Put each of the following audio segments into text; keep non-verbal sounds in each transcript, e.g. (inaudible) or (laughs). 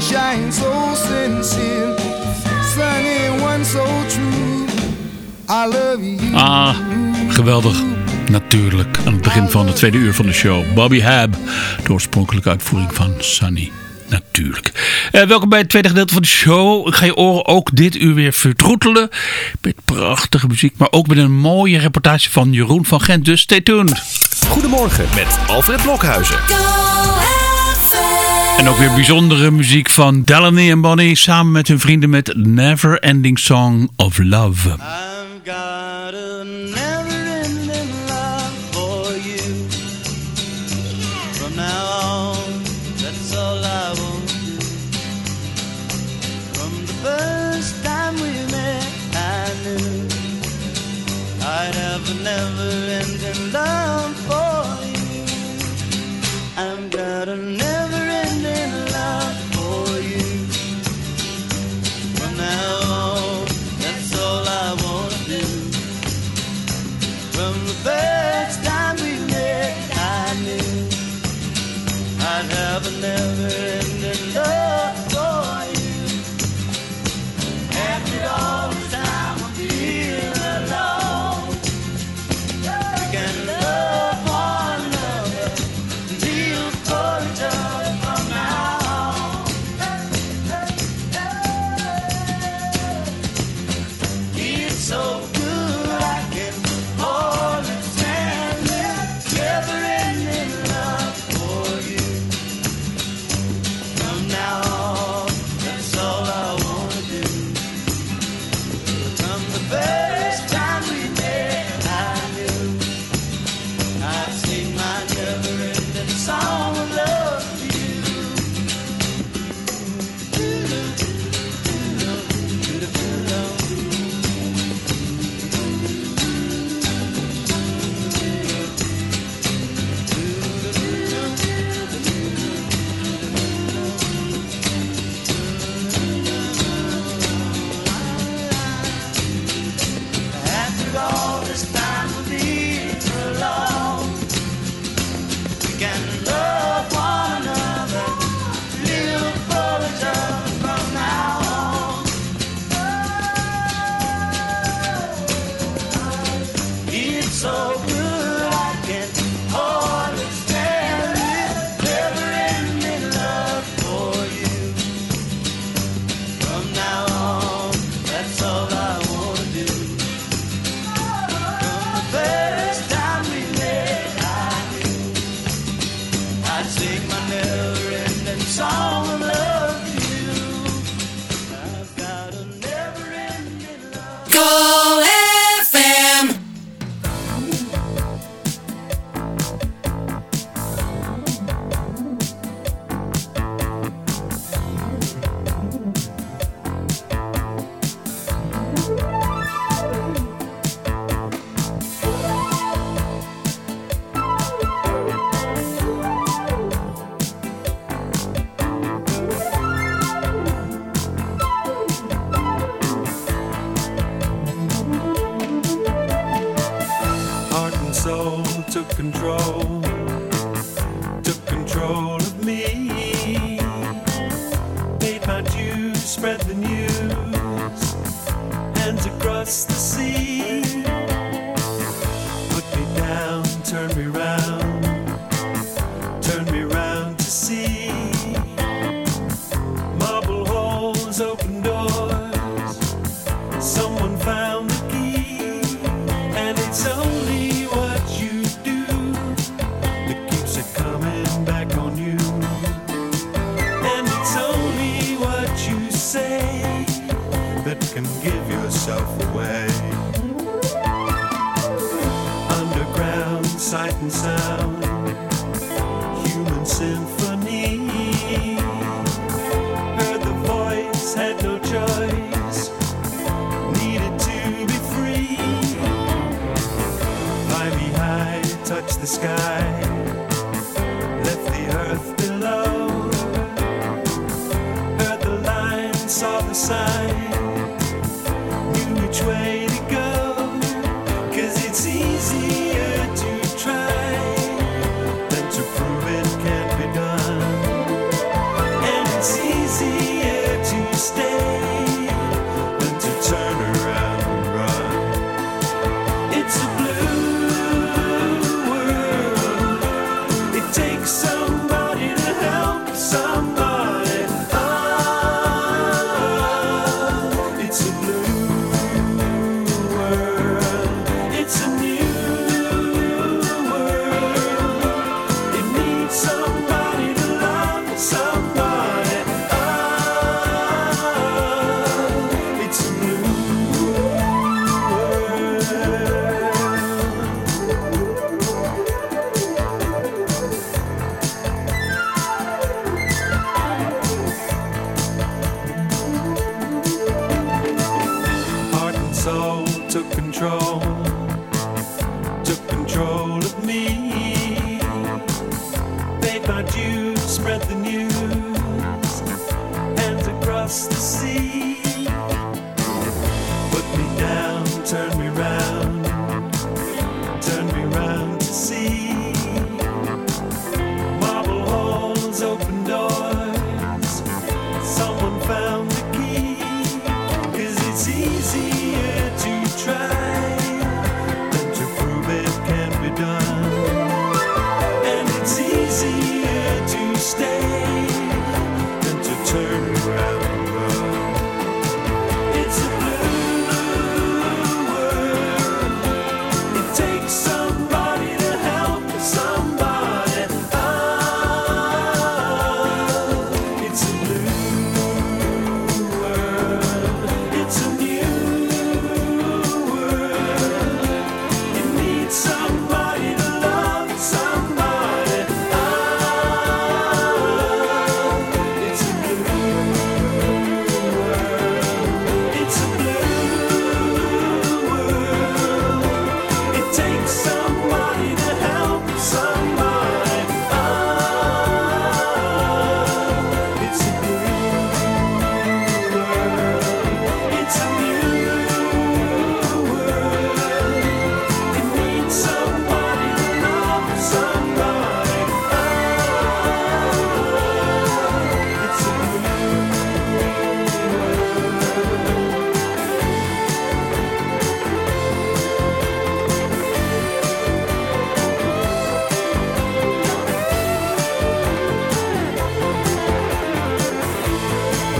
shines so. Sunny one so true. I love you. Ah, geweldig. Natuurlijk, aan het begin van het tweede uur van de show. Bobby Hab, de oorspronkelijke uitvoering van Sunny. Natuurlijk. Eh, welkom bij het tweede gedeelte van de show. Ik ga je oren ook dit uur weer vertroetelen. Met prachtige muziek, maar ook met een mooie reportage van Jeroen van Gent. Dus stay tuned. Goedemorgen met Alfred Blokhuizen. En ook weer bijzondere muziek van Delaney en Bonnie samen met hun vrienden met Never Ending Song of Love. I've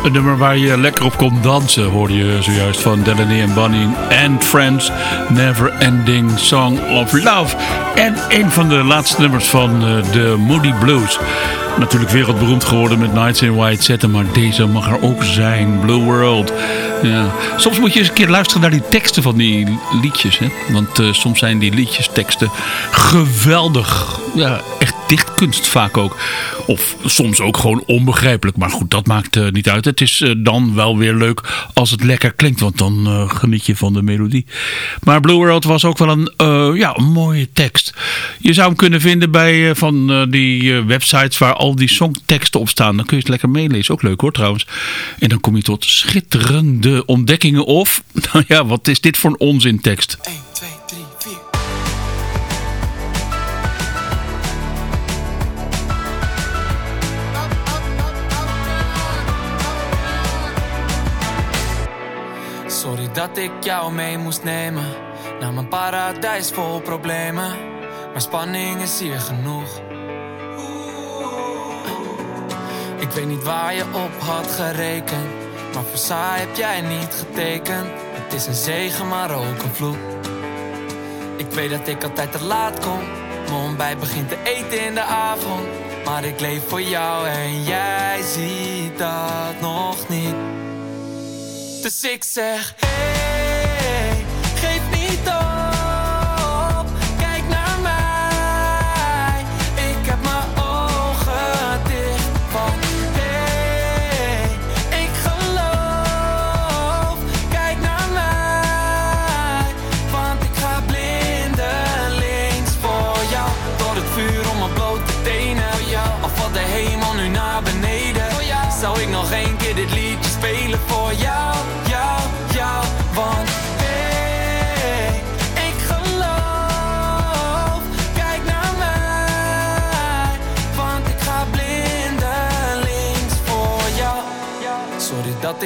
Een nummer waar je lekker op kon dansen, hoorde je zojuist van Delaney en Bunny and Friends. Never Ending Song of Love. En een van de laatste nummers van eh, de Moody Blues. Natuurlijk wereldberoemd geworden met Nights in White Zetten, maar deze mag er ook zijn. Blue World. Ja. Soms moet je eens een keer luisteren naar die teksten van die liedjes. Hè? Want eh, soms zijn die liedjesteksten geweldig. Ja, echt dichtkunst vaak ook. Of soms ook gewoon onbegrijpelijk. Maar goed, dat maakt eh, niet uit. Het is eh, dan wel weer leuk als het lekker klinkt. Want dan eh, geniet je van de melodie. Maar Blue World was ook wel een, ja, mooie tekst. Je zou hem kunnen vinden bij van die websites waar al die songteksten op staan. Dan kun je het lekker meelezen. Ook leuk hoor trouwens. En dan kom je tot schitterende ontdekkingen. Of, (laughs) nou ja, wat is dit voor een onzintekst? 1, dat ik jou mee moest nemen naar mijn paradijs vol problemen. Maar spanning is hier genoeg. Ik weet niet waar je op had gerekend, maar voor saai heb jij niet getekend. Het is een zegen, maar ook een vloek. Ik weet dat ik altijd te laat kom. Mijn ontbijt begint te eten in de avond. Maar ik leef voor jou en jij ziet dat nog niet. Dus ik zeg, hey,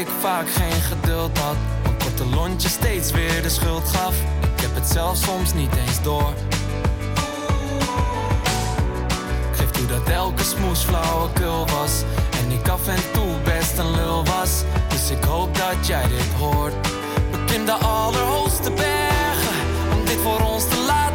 ik vaak geen geduld had. Mijn korte lontje steeds weer de schuld gaf. Ik heb het zelf soms niet eens door. Ik geef toe dat elke smoes flauwekul was. En ik af en toe best een lul was. Dus ik hoop dat jij dit hoort. Beklim de allerhoogste bergen. Om dit voor ons te laten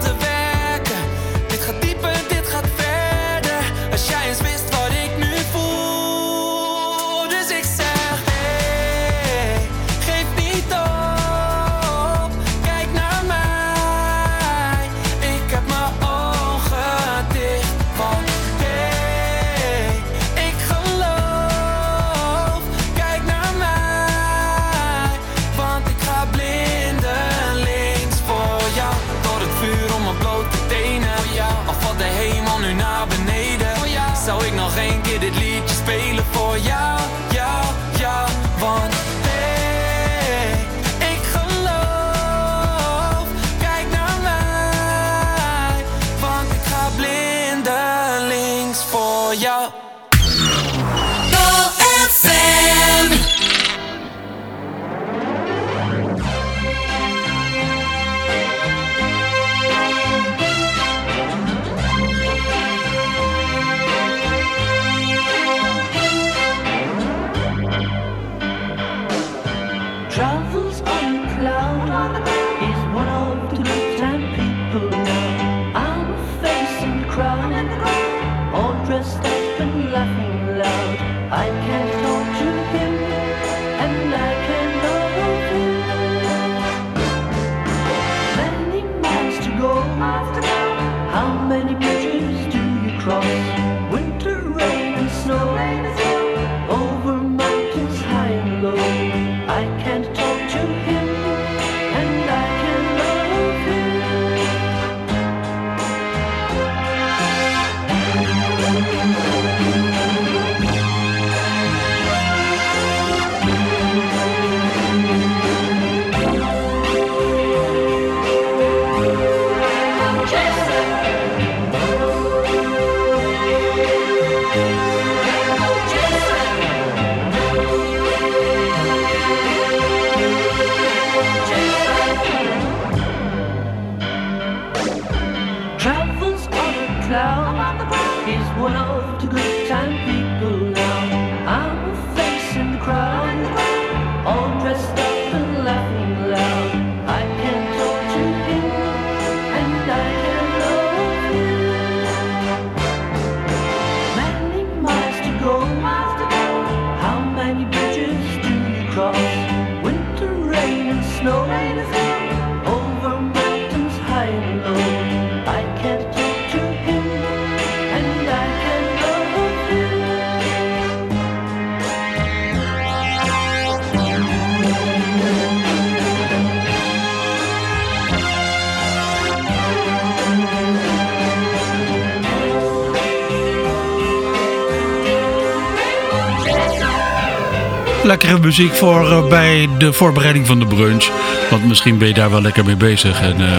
muziek voor eh, bij de voorbereiding van de brunch. Want misschien ben je daar wel lekker mee bezig. En eh,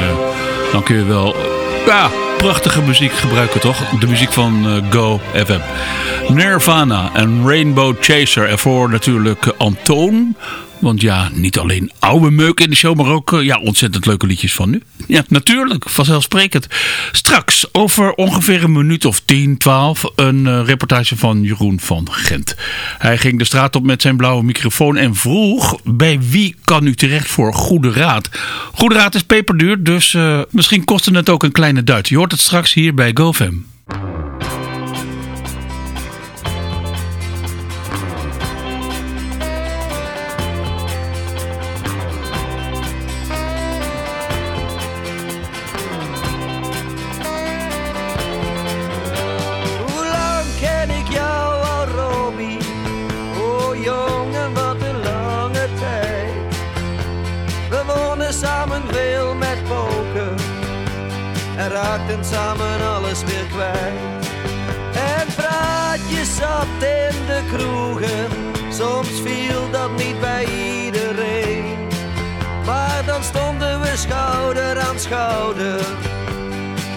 dan kun je wel ja, prachtige muziek gebruiken, toch? De muziek van eh, Go FM. Nirvana en Rainbow Chaser. En voor natuurlijk Antoon Want ja, niet alleen oude meuk in de show, maar ook eh, ja, ontzettend leuke liedjes van nu. Ja, natuurlijk, vanzelfsprekend. Straks, over ongeveer een minuut of 10, 12, een eh, reportage van Jeroen van Gent. Hij ging de straat op met zijn blauwe microfoon en vroeg bij wie kan u terecht voor goede raad. Goede raad is peperduur, dus eh, misschien kostte het ook een kleine duit. Je hoort het straks hier bij GoFam. En raakten samen alles weer kwijt. En praatjes zat in de kroegen, soms viel dat niet bij iedereen. Maar dan stonden we schouder aan schouder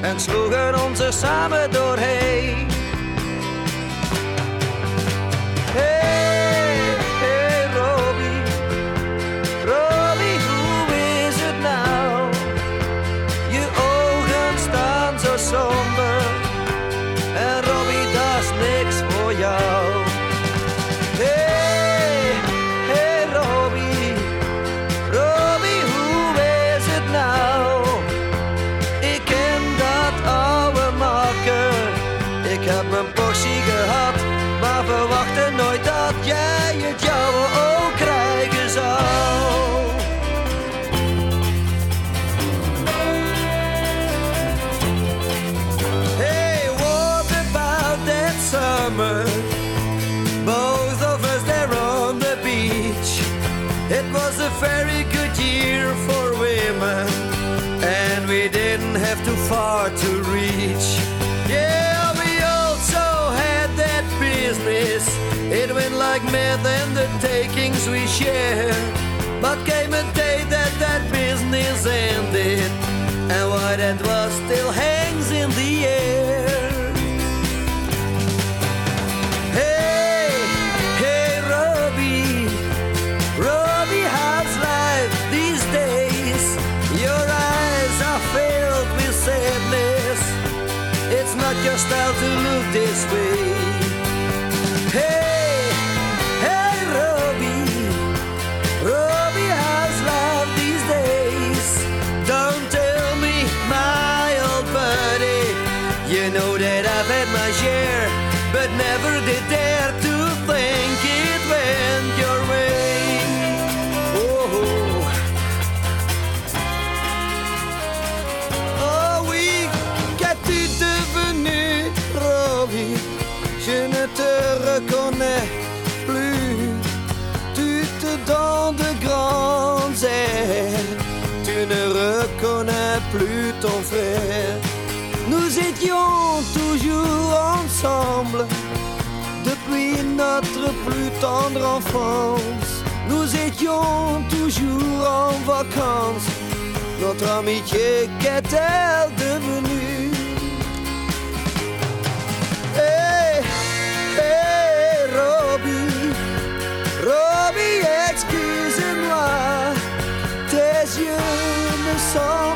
en sloegen ons er samen doorheen. We share. But came a day that that business ended, and what that was still hangs in the air. Hey, hey, Robbie. Robbie, how's life these days? Your eyes are filled with sadness. It's not your style to look this way. Notre plus tendre enfance. Nous étions toujours en vacances. Notre amitié qu'est-elle devenue? Hey, hey, Robbie, Robbie, excuse-moi. Tes yeux me semblent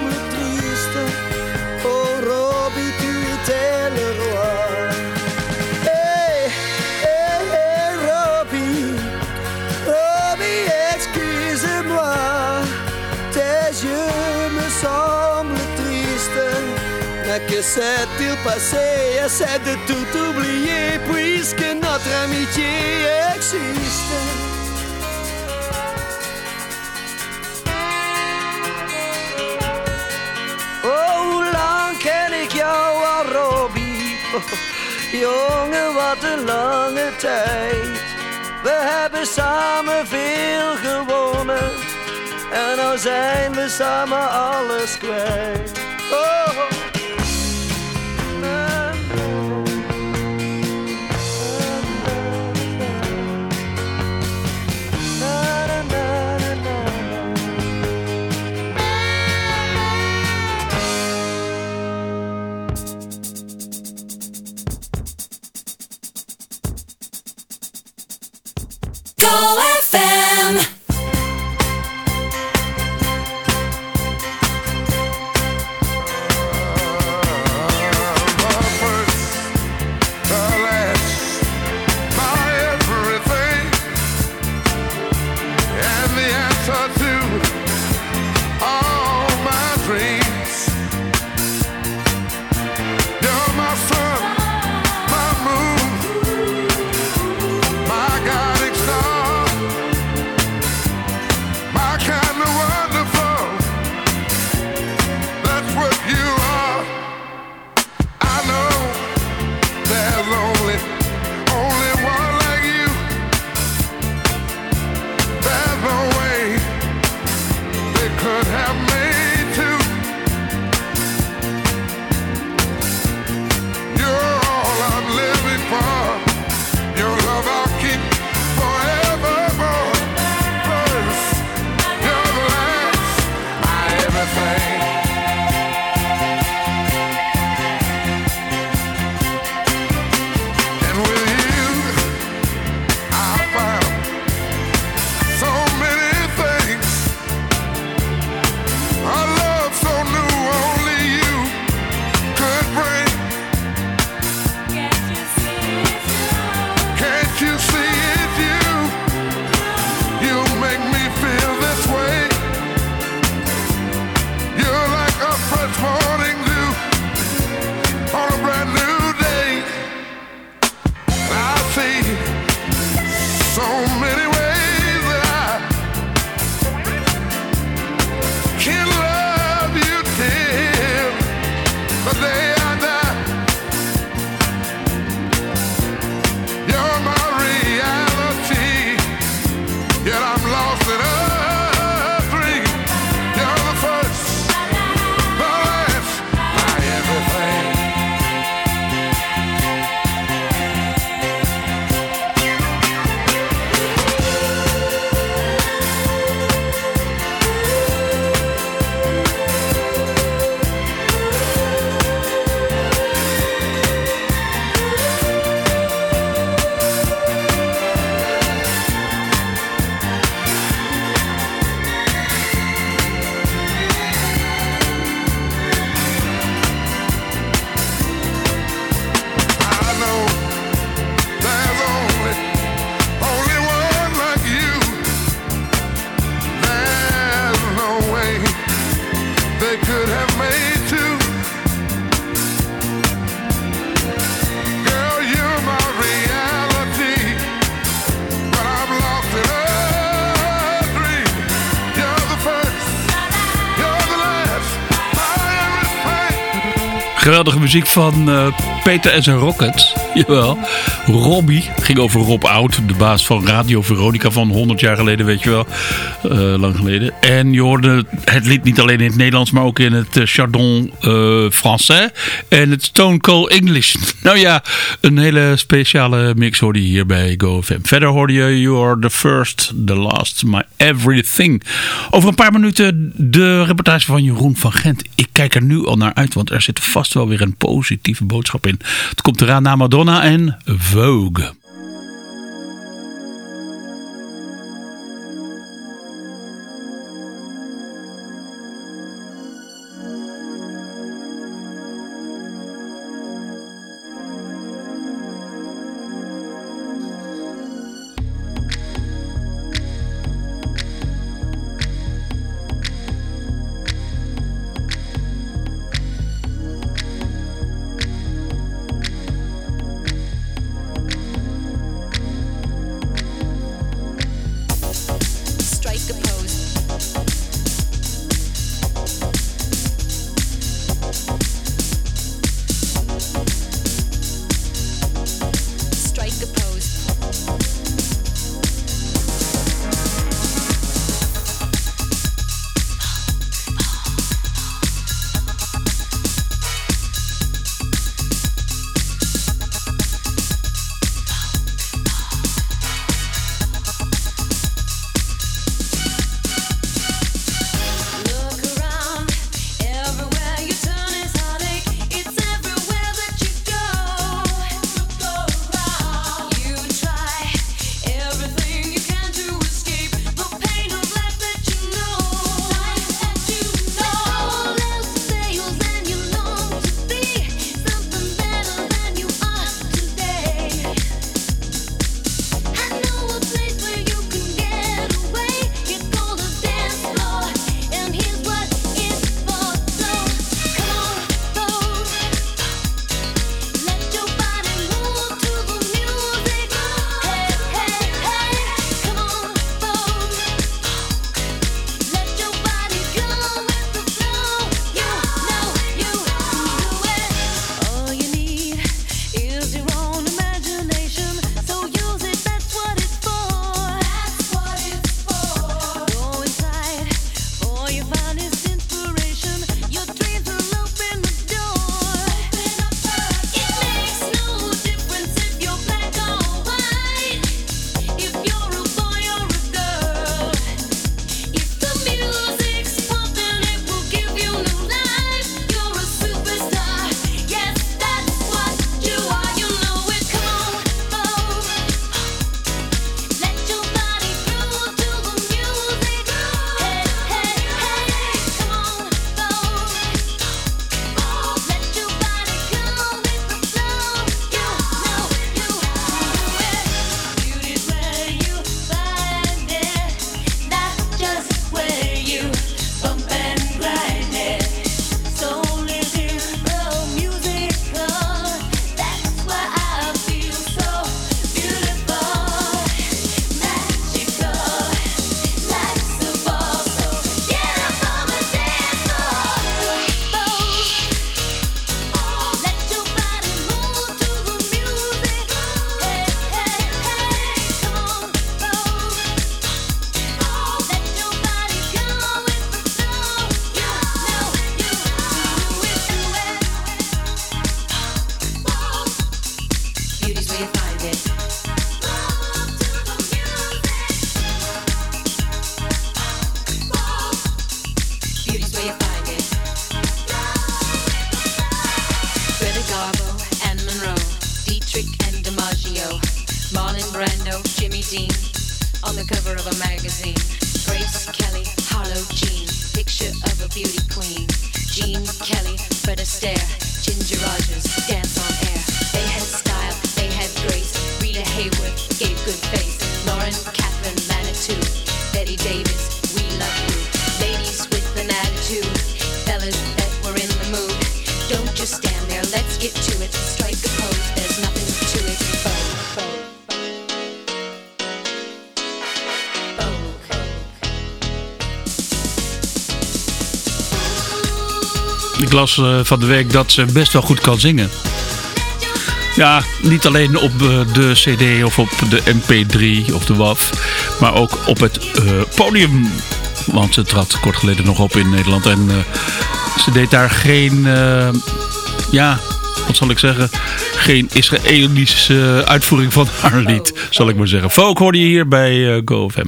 passé? Essaie de tout oublier puisque notre amitié existe. Oh, lang ken ik jou al, Robbie? (laughs) Jongen, wat een lange tijd. We hebben samen veel gewonnen. En nou zijn we samen alles kwijt. Geweldige muziek van eh, Peter en zijn Rockets. (laughs) Jawel. Robbie ging over Rob Oud, de baas van Radio Veronica van 100 jaar geleden, weet je wel. Eh, lang geleden. En je hoorde het lied niet alleen in het Nederlands, maar ook in het eh, Chardon uh, Français. En het Stone Cold English. (laughs) nou ja, een hele speciale mix hoorde je hier bij GoFM. Verder hoorde je You Are The First, The Last, My Everything. Over een paar minuten de reportage van Jeroen van Gent. Ik kijk er nu al naar uit, want er zit vast vast wel weer een positieve boodschap in. Het komt eraan na Madonna en Vogue. Las eh, van de week dat ze best wel goed kan zingen. Ja, niet alleen op eh, de CD of op de MP3 of de WAF, maar ook op het eh, podium. Want ze trad kort geleden nog op in Nederland en ze deed daar geen, ja, wat zal ik zeggen, geen Israëlische uitvoering van haar lied, zal ik maar zeggen. Folk hoorde je hier bij GoFM.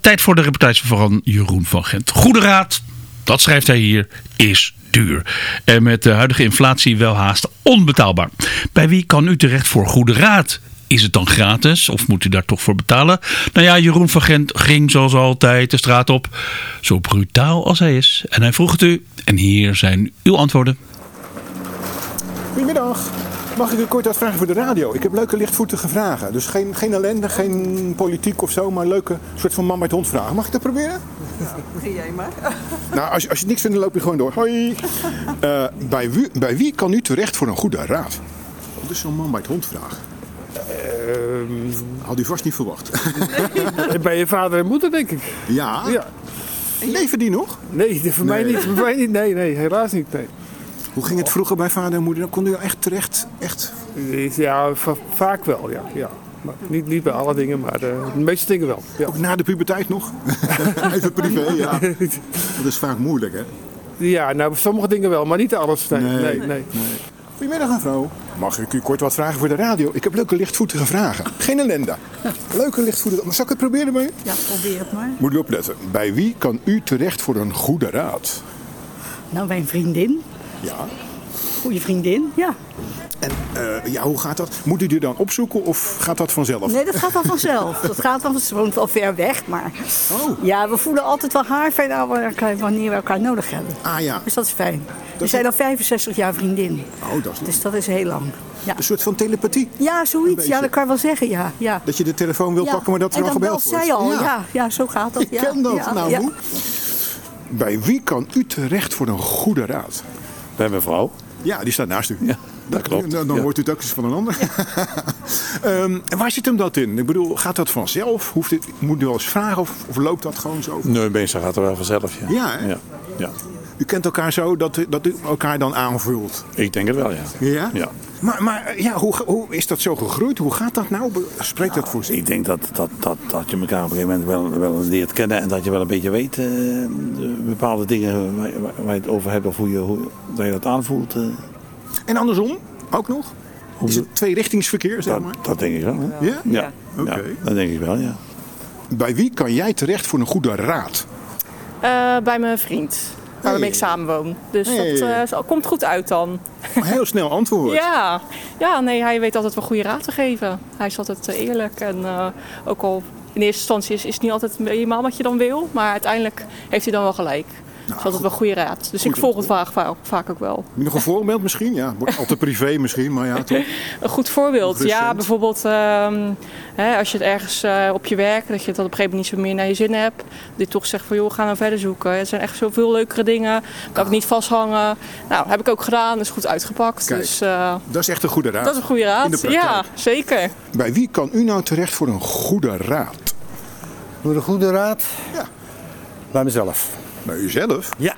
Tijd voor de reportage van Jeroen van Gent. Goede raad, dat schrijft hij hier, is duur. En met de huidige inflatie wel haast onbetaalbaar. Bij wie kan u terecht voor goede raad? Is het dan gratis of moet u daar toch voor betalen? Nou ja, Jeroen van Gent ging zoals altijd de straat op. Zo brutaal als hij is. En hij vroeg het u. En hier zijn uw antwoorden. Goedemiddag. Mag ik u kort wat vragen voor de radio? Ik heb leuke lichtvoetige vragen. Dus geen, geen ellende, geen politiek of zo, maar leuke soort van man met hond vragen. Mag ik dat proberen? (laughs) Begin jij maar. (laughs) Nou, als, je- als je het niks vindt, dan loop je gewoon door. Hoi. Eh, bij, wie, bij wie kan u terecht voor een goede raad? Dat is zo'n man met hond vraag. Ehm, had u vast niet verwacht. Bij je vader en moeder, denk ik. ja? Ja. Leven die nog? Nee, voor mij Nee. niet. Voor mij niet. Nee, nee, helaas niet. Nee. Hoe ging het vroeger bij vader en moeder? Dan kon u echt terecht, echt... Ja, va- vaak wel, ja. ja. Maar niet, niet bij alle dingen, maar eh, de meeste dingen wel. Ja. Ook na de puberteit nog? (laughs) Even privé, ja. Dat is vaak moeilijk, hè? ja, nou, sommige dingen wel, maar niet alles. Nee, Nee. nee, nee. Goedemiddag, mevrouw. Mag ik u kort wat vragen voor de radio? Ik heb leuke lichtvoetige vragen. Geen ellende. Leuke lichtvoetige... Maar zal ik het proberen bij u? Ja, probeer het maar. Moet u opletten. Bij wie kan u terecht voor een goede raad? Nou, mijn vriendin. Ja. Goede vriendin, ja. En eh, ja, hoe gaat dat? Moet u die dan opzoeken of gaat dat vanzelf? Nee, dat gaat dan vanzelf. (laughs) Dat gaat dan, ze woont wel ver weg, maar... Oh. Ja, we voelen altijd wel haar fijn aan wanneer we elkaar nodig hebben. Ah ja. Dus dat is fijn. We zijn al 65 jaar vriendin. Oh, dat is Dus dat is heel lang. Ja, een soort van telepathie. ja zoiets. Ja, dat kan je wel zeggen, ja. ja. Dat je de telefoon wil Ja. pakken, maar dat er en al gebeld wordt. zij al, ja. ja. zo gaat dat. Ik ja. ken dat. Ja, nou? Bij wie kan u terecht voor een goede raad? Bij mijn vrouw. Ja, die staat naast u. Ja, Dat klopt. Dan, dan Ja. hoort u het ook eens van een ander. (laughs) Ehm, en waar zit hem dat in? Ik bedoel, gaat dat vanzelf? Hoeft dit, moet u wel eens vragen of, of loopt dat gewoon zo? Nee, meestal gaat het wel vanzelf. Ja. ja. U kent elkaar zo dat, u- dat u elkaar dan aanvult. Ik denk het wel, ja. Ja? Ja. Maar, maar ja, hoe, hoe is dat zo gegroeid? Hoe gaat dat nou? Spreekt dat voor zich? Ik denk dat, dat, dat, dat je elkaar op een gegeven moment wel, wel leert kennen en dat je wel een beetje weet eh, de bepaalde dingen waar, waar- je het over hebt of hoe je, hoe, dat je dat aanvoelt. eh. En andersom ook nog? Is het tweerichtingsverkeer, zeg dat, maar? dat denk ik wel. hè. Ja? Ja, Oké. ja, dat denk ik wel, ja. Bij wie kan jij terecht voor een goede raad? Eh, bij mijn vriend. Waarmee ik samenwoon. Dus Hey. dat eh, komt goed uit dan. Heel snel antwoord. Ja. ja, nee, hij weet altijd wel goede raad te geven. Hij is altijd eh, eerlijk. En eh, ook al in eerste instantie is, is het niet altijd helemaal wat je dan wil. Maar uiteindelijk heeft hij dan wel gelijk. Het is altijd wel goede raad. Dus ik volg het vaak, vaak, vaak ook wel. Heb je nog een voorbeeld misschien? Ja, wordt altijd privé misschien, maar ja, (laughs) toch? Een goed voorbeeld. Ja, bijvoorbeeld ehm, hè, als je het ergens eh, op je werk, dat je het op een gegeven moment niet zo meer naar je zin hebt. Dat je toch zegt van joh, ga nou verder zoeken. Er zijn echt zoveel leukere dingen. Kan ik niet vasthangen. Nou, heb ik ook gedaan. is goed uitgepakt. Kijk, dus eh, Dat is echt een goede raad. dat is een goede In de raad. praktijk. Ja, zeker. Bij wie kan u nou terecht voor een goede raad? Voor de goede raad? Ja. Bij mezelf. Bij uzelf? Ja.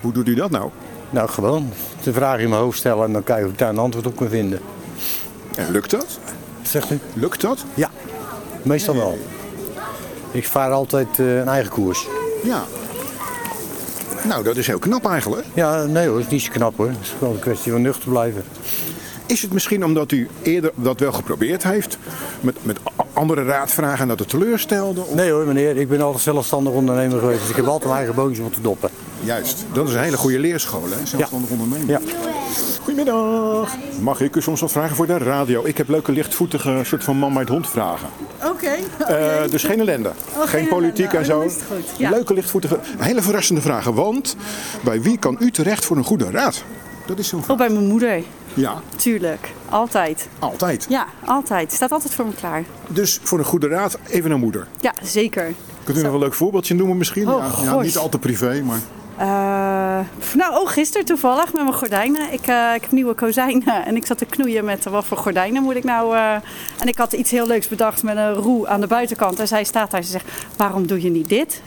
Hoe doet u dat nou? Nou, gewoon de vraag in mijn hoofd stellen en dan kijken of ik daar een antwoord op kan vinden. En lukt dat? Zegt u? Lukt dat? Ja, meestal wel. Ik vaar altijd eh, een eigen koers. Ja. Nou, dat is heel knap eigenlijk. Ja, nee hoor, het is niet zo knap hoor. Het is gewoon een kwestie van nuchter blijven. Is het misschien omdat u eerder dat wel geprobeerd heeft? Met, met andere raadvragen en dat het teleurstelde? Of- Nee hoor meneer, ik ben altijd zelfstandig ondernemer geweest. Dus ik heb altijd mijn eigen boontje moeten doppen. Juist, dat is een hele goede leerschool, hè? Zelfstandig ondernemen. Ja. Goedemiddag. Mag ik u soms wat vragen voor de radio? Ik heb leuke lichtvoetige soort van man met hond vragen. Oké. Eh, dus geen ellende. Oh, geen geen politiek ellende. en zo. Oh, dan is het goed. Ja. Leuke lichtvoetige, hele verrassende vragen. Want bij wie kan u terecht voor een goede raad? Dat is zo'n vraag. Oh, bij mijn moeder. Ja, Tuurlijk. Altijd. altijd. Ja, altijd. Staat altijd voor me klaar. Dus voor een goede raad even naar moeder. Ja, zeker. Kunt u nog een leuk voorbeeldje noemen misschien? Oh, ja, niet al te privé, maar... Eh, nou, oh, gisteren toevallig met mijn gordijnen. Ik, eh, ik heb nieuwe kozijnen en ik zat te knoeien met wat voor gordijnen moet ik nou... eh, en ik had iets heel leuks bedacht met een roe aan de buitenkant. En zij staat daar en ze zegt, waarom doe je niet dit?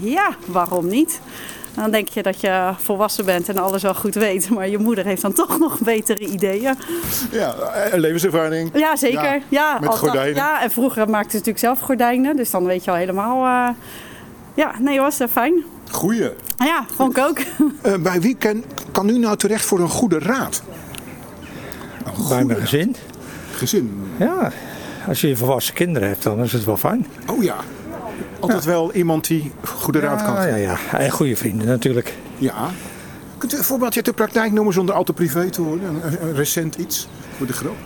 Ja, waarom niet? Dan denk je dat je volwassen bent en alles wel goed weet. (laughs) Maar je moeder heeft dan toch nog betere ideeën. Ja, eh, levenservaring. Ja, zeker. Ja, met altijd- gordijnen. Ja, en vroeger maakte ze natuurlijk zelf gordijnen. Dus dan weet je al helemaal... eh, ja, nee, was dat fijn. Goeie. Ja, vond ik ook. (laughs) Eh, bij wie kan, kan u nou terecht voor een goede raad? Bij mijn gezin. Gezin? Ja, als je volwassen kinderen hebt, dan is het wel fijn. Oh ja. Altijd wel iemand die goede raad kan Ja, ja, ja. En goede vrienden natuurlijk. Ja. Kunt u een voorbeeldje uit de praktijk noemen zonder al te privé te worden? Een, een recent iets voor de grap?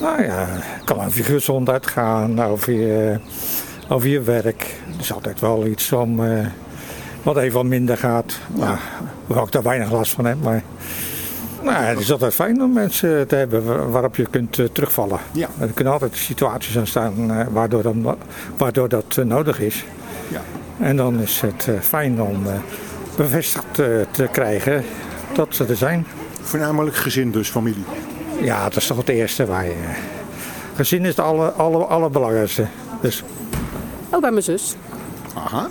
Nou ja, kan over je gezondheid gaan, over je, over je werk. Er is altijd wel iets om, eh, wat even wat minder gaat. Ja. waar ik daar weinig last van heb. Maar nou, het is altijd fijn om mensen te hebben wa- waarop je kunt eh, terugvallen. Ja. Er kunnen altijd situaties ontstaan eh, waardoor, dan, waardoor dat eh, nodig is. Ja. En dan is het fijn om eh, bevestigd te krijgen dat ze er zijn. Voornamelijk gezin dus, familie. Ja, dat is toch het eerste waar je... Gezin is het alle, alle, allerbelangrijkste. Dus Oh, bij mijn zus. Aha.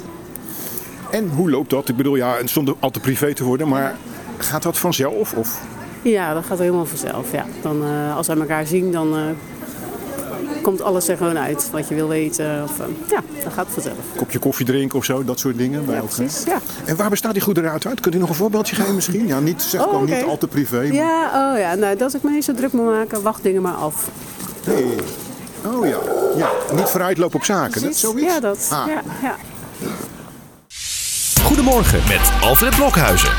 En hoe loopt dat? Ik bedoel, ja, zonder al te privé te worden, maar gaat dat vanzelf? Of? Ja, dat gaat helemaal vanzelf. Ja. Dan, eh, als wij elkaar zien, dan eh, komt alles er gewoon uit wat je wil weten. Of, eh, ja, dat gaat vanzelf. kopje koffie drinken of zo, dat soort dingen bij elkaar? precies, ja. En waar bestaat die goede raad uit? Kunt u nog een voorbeeldje geven misschien? Ja, niet, zeg Oh, niet al te privé. maar- Ja, oh ja, nou, dat ik me niet zo druk moet maken, wacht dingen maar af. Hey. Oh ja. ja. Niet vooruitlopen op zaken. Dat is zoiets? Ja, dat. Ah. Ja, ja. Goedemorgen met Alfred Blokhuizen.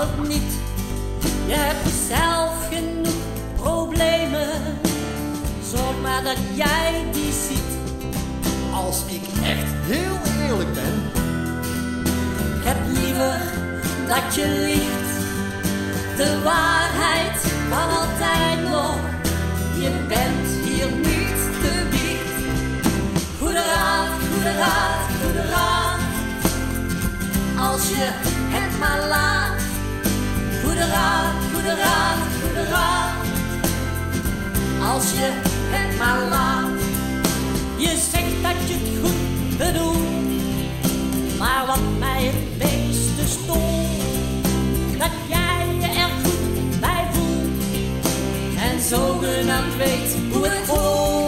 Ook niet. Je hebt zelf genoeg problemen. Zorg maar dat jij die ziet. Als ik echt heel eerlijk ben, Ik heb liever dat je liegt. De waarheid kan altijd nog. Je bent hier niet te wicht. Goede raad, goede raad, goede raad. Als je het maar laat. Goede raad, goede raad, goede raad. Als je het maar laat. Je zegt dat je het goed bedoelt. Maar wat mij het meeste stoort, dat jij je er goed bij voelt. En zogenaamd weet hoe het hoort.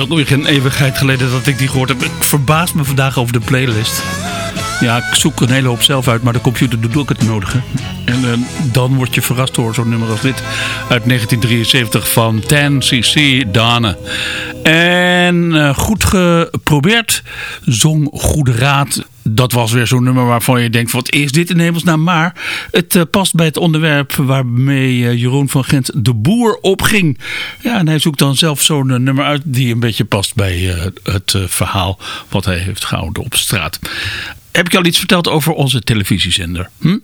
Is ook alweer geen eeuwigheid geleden dat ik die gehoord heb. Ik verbaas me vandaag over de playlist. Ja, ik zoek een hele hoop zelf uit, maar de computer doet ook het nodige. En eh, dan word je verrast door zo'n nummer als dit uit 1973 van 10cc Dane. En eh, goed geprobeerd, zong Goede Raad. Dat was weer zo'n nummer waarvan je denkt, wat is dit in hemelsnaam? Maar het eh, past bij het onderwerp waarmee eh, Jeroen van Gent de boer opging. Ja, en hij zoekt dan zelf zo'n eh, nummer uit die een beetje past bij het verhaal wat hij heeft gehouden op straat. Heb ik je al iets verteld over onze televisiezender? Hm?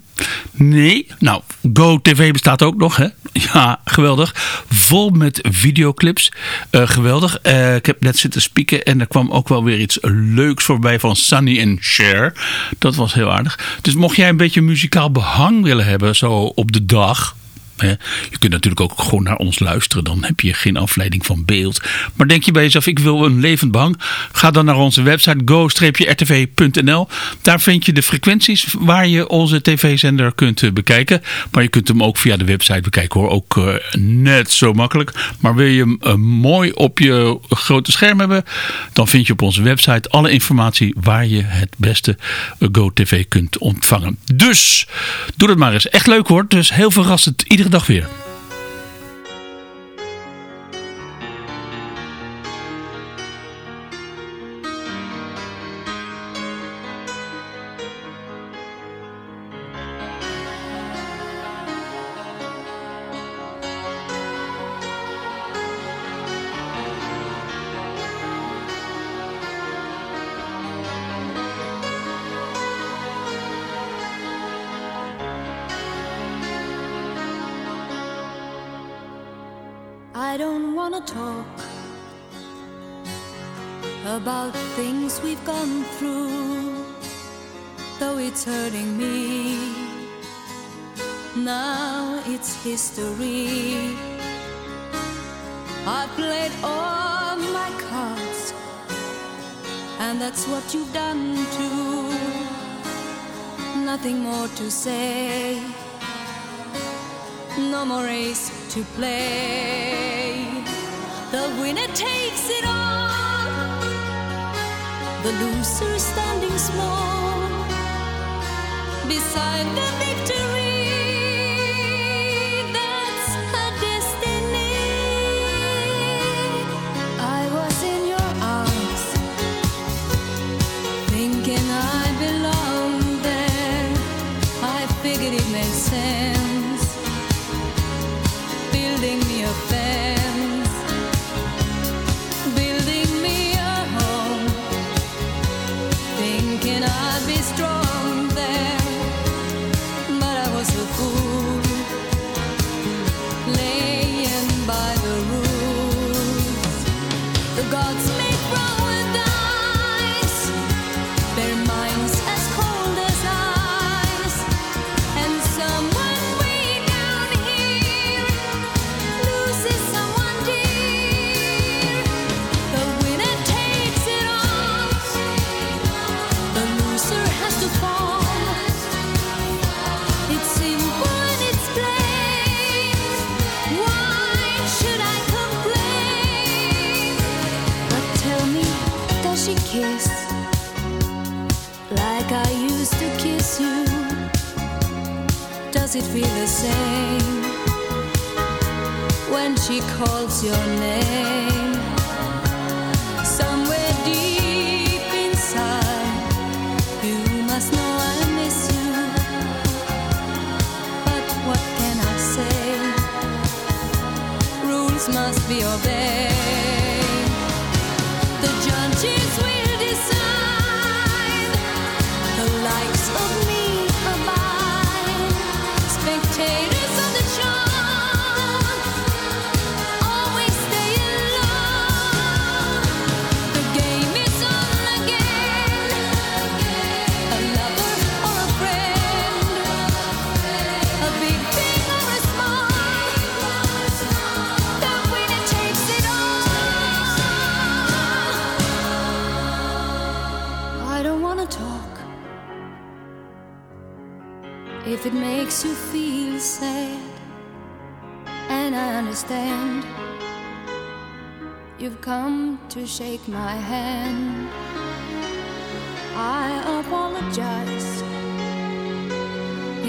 Nee? Nou, Go TV bestaat ook nog, hè? Ja, geweldig. Vol met videoclips. Eh, geweldig. Eh, ik heb net zitten spieken en er kwam ook wel weer iets leuks voorbij van Sunny en Cher. Dat was heel aardig. Dus mocht jij een beetje muzikaal behang willen hebben, zo op de dag... Je kunt natuurlijk ook gewoon naar ons luisteren. Dan heb je geen afleiding van beeld. Maar denk je bij jezelf, ik wil een levend behang. Ga dan naar onze website go-rtv.nl. Daar vind je de frequenties waar je onze tv-zender kunt eh, bekijken. Maar je kunt hem ook via de website bekijken hoor. Ook eh, net zo makkelijk. Maar wil je hem eh, mooi op je grote scherm hebben. Dan vind je op onze website alle informatie waar je het beste GoTV kunt ontvangen. Dus doe dat maar eens. Echt leuk hoor. Dus heel verrassend. Iedere dag weer. The gods make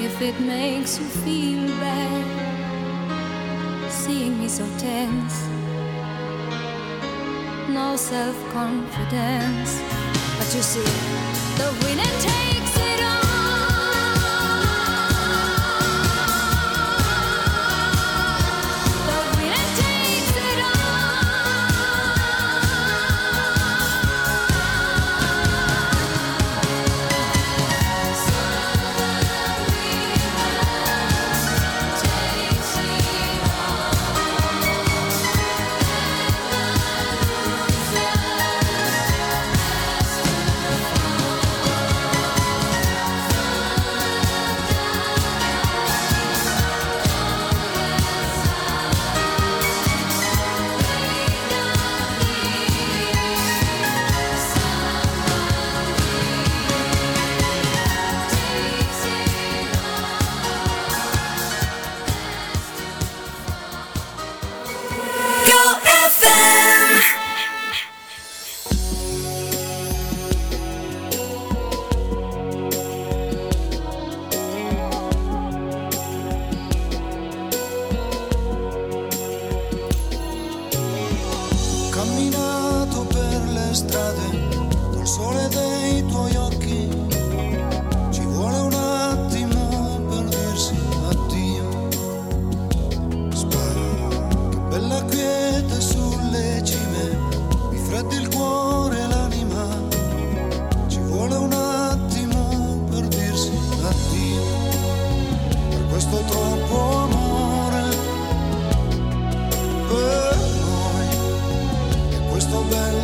if it makes you feel bad. Seeing me so tense. No self-confidence. But you see the winner takes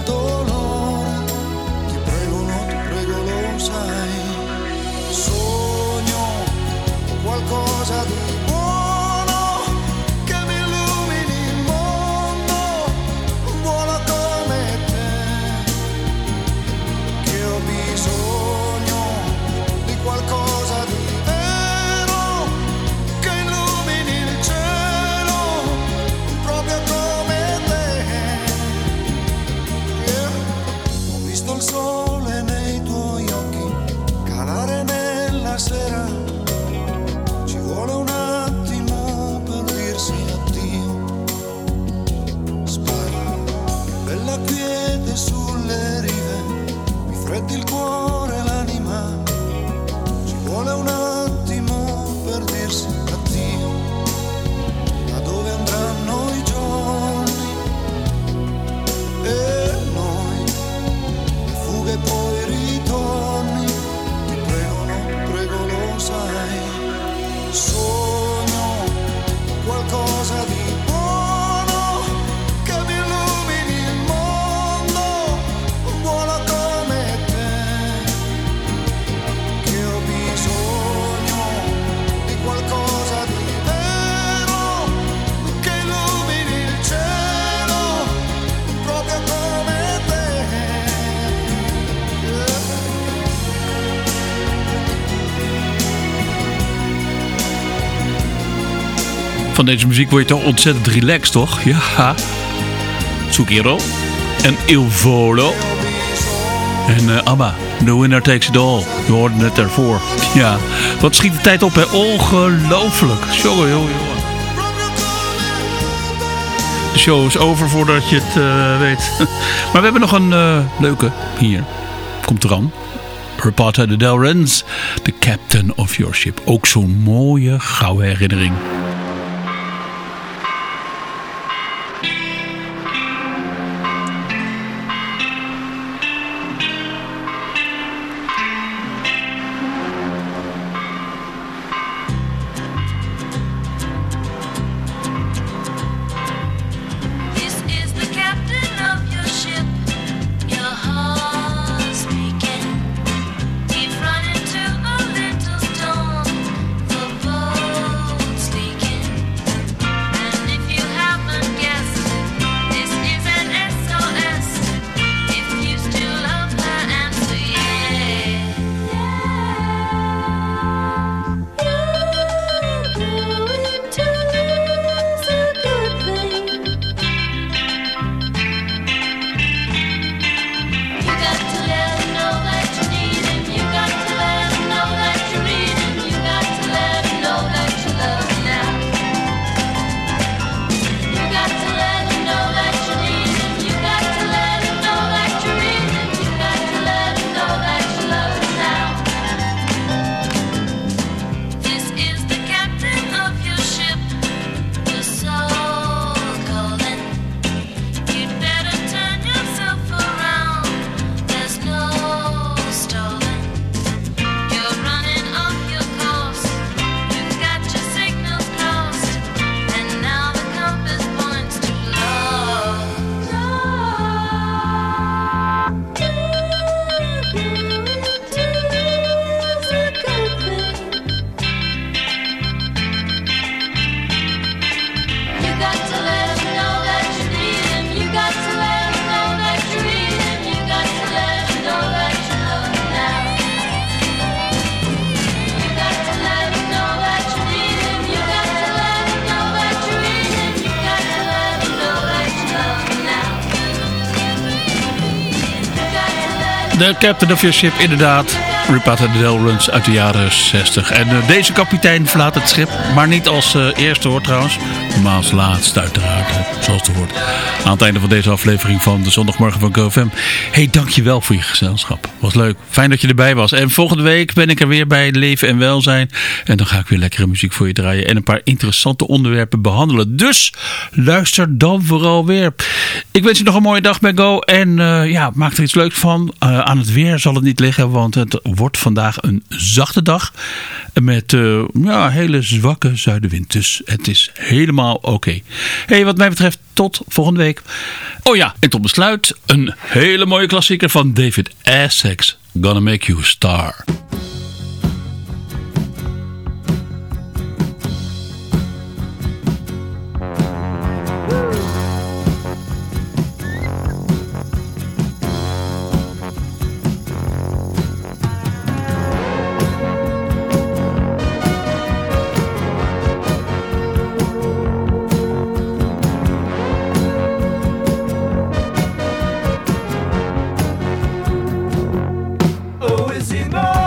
tanto. van deze muziek word je toch ontzettend relaxed, toch? Ja. Tsukiro. En Il Volo. En eh, Abba. The winner takes it all. Je hoorde het ervoor. Ja. Wat schiet de tijd op, hè? Ongelooflijk. Sorry, joh, joh. De show is over voordat je het eh, weet. (laughs) maar we hebben nog een eh, leuke hier. Komt eraan. Rapata de Delrens, The Captain of Your Ship. Ook zo'n mooie gouden herinnering. Captain of Your Ship, inderdaad. Ripata Del Runs uit de jaren 60. En eh, deze kapitein verlaat het schip, maar niet als eh, eerste hoor trouwens, maar als laatste uiteraard, zoals het hoort. Aan het einde van deze aflevering van de zondagmorgen van GoFM. Hey, dankjewel voor je gezelschap. Was leuk. Fijn dat je erbij was. En volgende week ben ik er weer bij Leven en Welzijn. En dan ga ik weer lekkere muziek voor je draaien en een paar interessante onderwerpen behandelen. Dus luister dan vooral weer. Ik wens je nog een mooie dag bij Go. En eh, ja, maak er iets leuks van. Eh, aan het weer zal het niet liggen, want het wordt vandaag een zachte dag. Met eh, ja, hele zwakke zuidenwind. Dus het is helemaal oké. Hey, wat mij betreft, tot volgende week. Oh ja, en tot besluit een hele mooie klassieker van David Essex. Gonna Make You a Star. ubuzima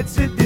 It's a